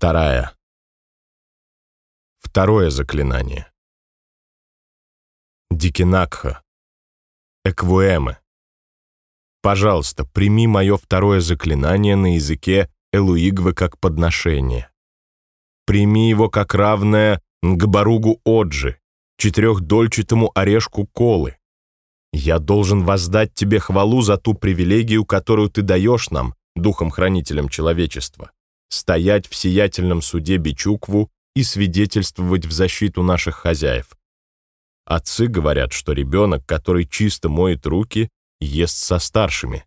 Вторая. Второе заклинание. Дикинакха. Эквуэмы. Пожалуйста, прими мое второе заклинание на языке Элуигвы как подношение. Прими его как равное Нгбаругу Оджи, четырехдольчатому орешку колы. Я должен воздать тебе хвалу за ту привилегию, которую ты даешь нам, духом-хранителям человечества, стоять в сиятельном суде Бичукву и свидетельствовать в защиту наших хозяев. Отцы говорят, что ребенок, который чисто моет руки, ест со старшими.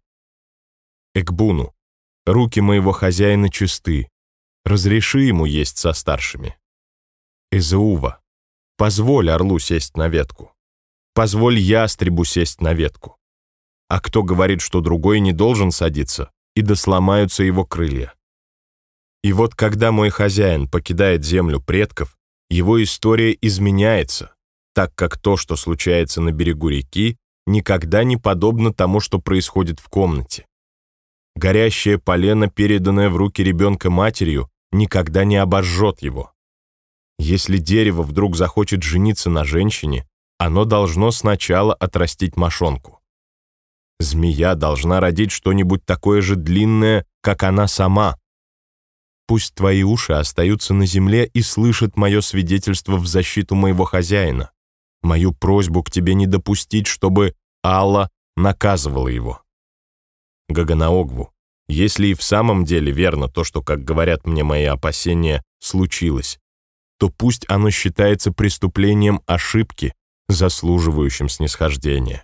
Экбуну, руки моего хозяина чисты, разреши ему есть со старшими. Эзеува, позволь орлу сесть на ветку. Позволь ястребу сесть на ветку. А кто говорит, что другой не должен садиться, и да сломаются его крылья? И вот когда мой хозяин покидает землю предков, его история изменяется, так как то, что случается на берегу реки, никогда не подобно тому, что происходит в комнате. Горящее полено, переданное в руки ребенка матерью, никогда не обожжет его. Если дерево вдруг захочет жениться на женщине, оно должно сначала отрастить мошонку. Змея должна родить что-нибудь такое же длинное, как она сама. Пусть твои уши остаются на земле и слышат мое свидетельство в защиту моего хозяина мою просьбу к тебе не допустить, чтобы Алла наказывала его. Гаганаогву, если и в самом деле верно то, что, как говорят мне мои опасения, случилось, то пусть оно считается преступлением ошибки, заслуживающим снисхождения.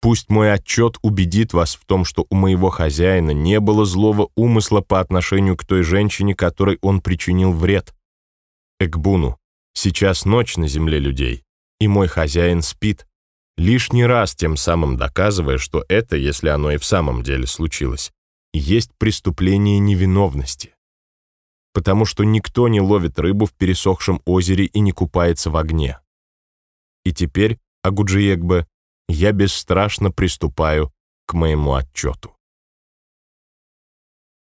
Пусть мой отчет убедит вас в том, что у моего хозяина не было злого умысла по отношению к той женщине, которой он причинил вред. Экбуну, сейчас ночь на земле людей и мой хозяин спит, лишний раз тем самым доказывая, что это, если оно и в самом деле случилось, есть преступление невиновности. Потому что никто не ловит рыбу в пересохшем озере и не купается в огне. И теперь, Агуджиегбе, я бесстрашно приступаю к моему отчету.